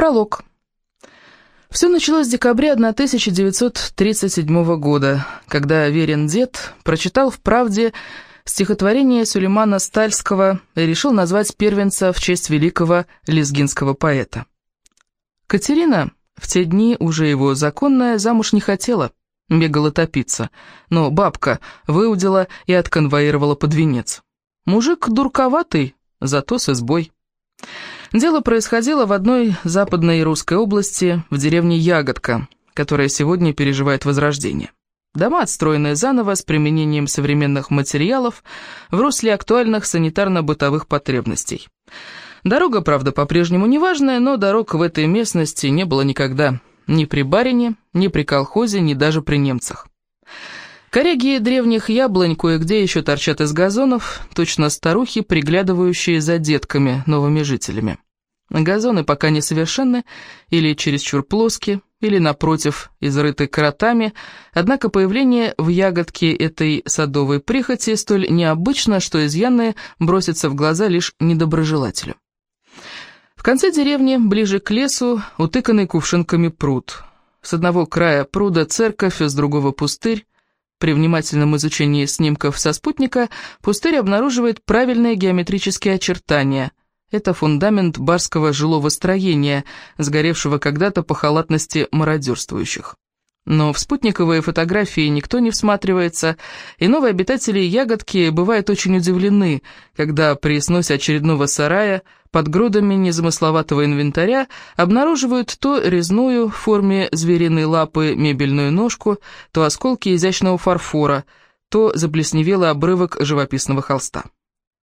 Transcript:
Пролог. Все началось в декабре 1937 года, когда Верин дед прочитал в «Правде» стихотворение Сулеймана Стальского и решил назвать первенца в честь великого лезгинского поэта. Катерина, в те дни уже его законная, замуж не хотела, бегала топиться, но бабка выудила и отконвоировала под венец. Мужик дурковатый, зато с избой. Дело происходило в одной западной русской области, в деревне Ягодка, которая сегодня переживает возрождение. Дома, отстроенные заново с применением современных материалов в русле актуальных санитарно-бытовых потребностей. Дорога, правда, по-прежнему неважная, но дорог в этой местности не было никогда. Ни при барине, ни при колхозе, ни даже при немцах. Кореги древних яблонь кое-где еще торчат из газонов, точно старухи, приглядывающие за детками, новыми жителями. Газоны пока не совершенны, или чересчур плоские, или, напротив, изрыты кротами, однако появление в ягодке этой садовой прихоти столь необычно, что изъяны бросятся в глаза лишь недоброжелателю. В конце деревни, ближе к лесу, утыканный кувшинками пруд. С одного края пруда церковь, с другого пустырь, при внимательном изучении снимков со спутника пустырь обнаруживает правильные геометрические очертания. Это фундамент барского жилого строения, сгоревшего когда-то по халатности мародерствующих. Но в спутниковые фотографии никто не всматривается, и новые обитатели Ягодки бывают очень удивлены, когда при сносе очередного сарая под грудами незамысловатого инвентаря обнаруживают то резную в форме звериной лапы мебельную ножку, то осколки изящного фарфора, то заплесневелый обрывок живописного холста.